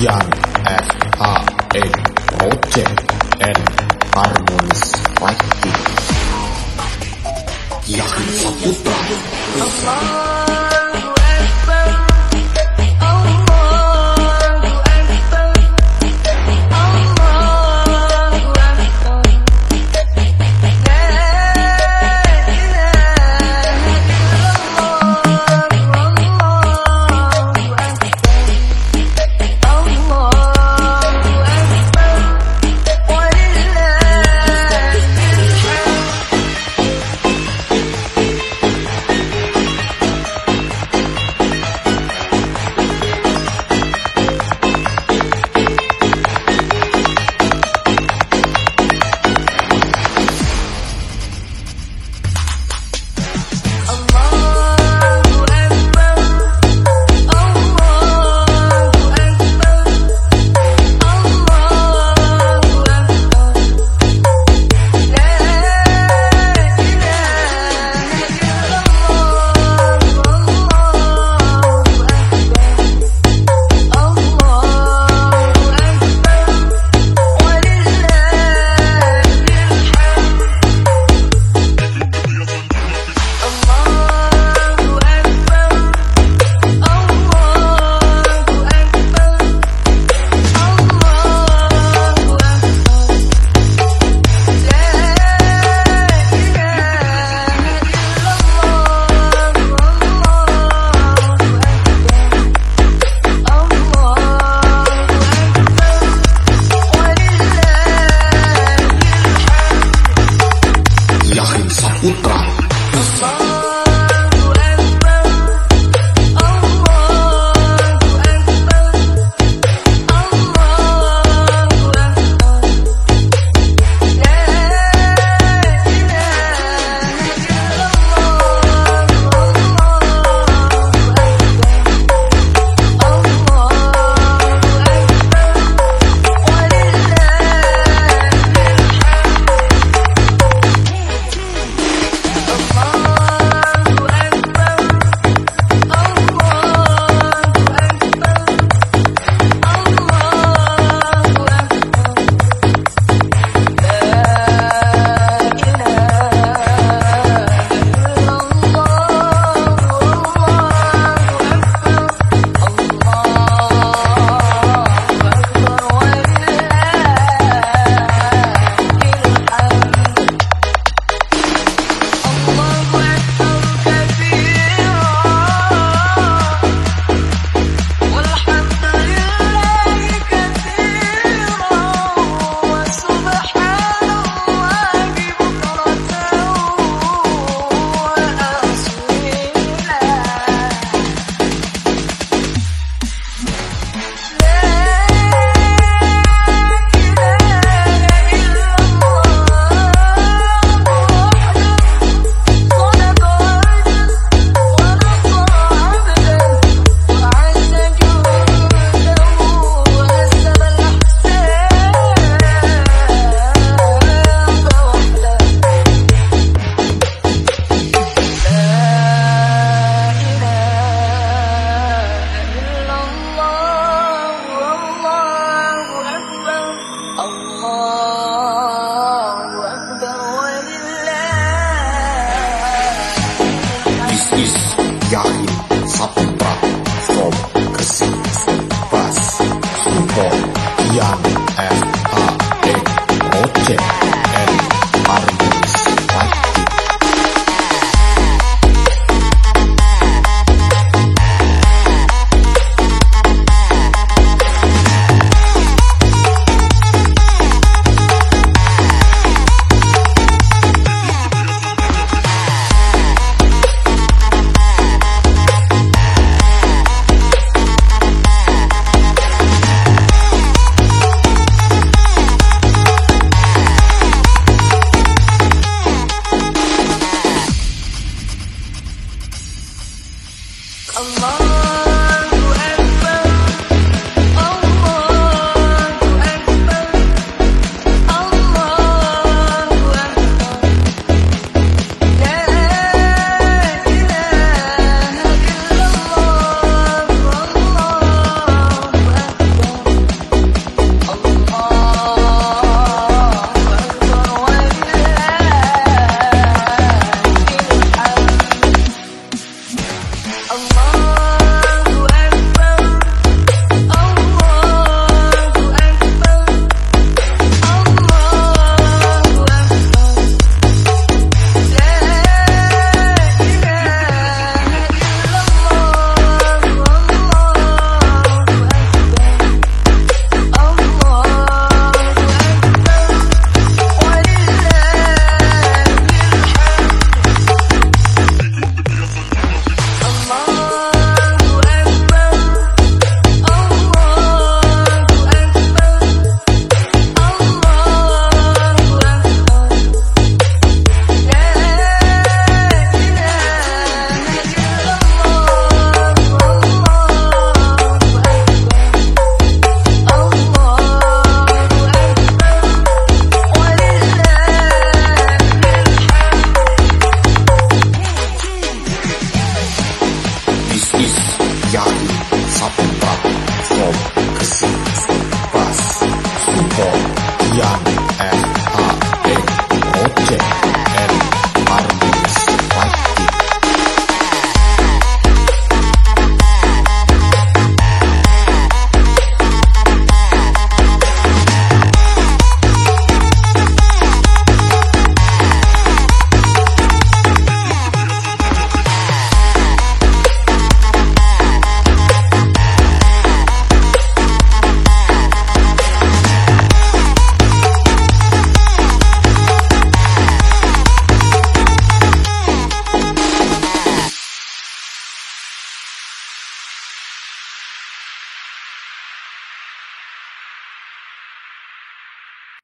young at heart and object and harmonious Saputra. Allah. Yakin Saputra. young and alone.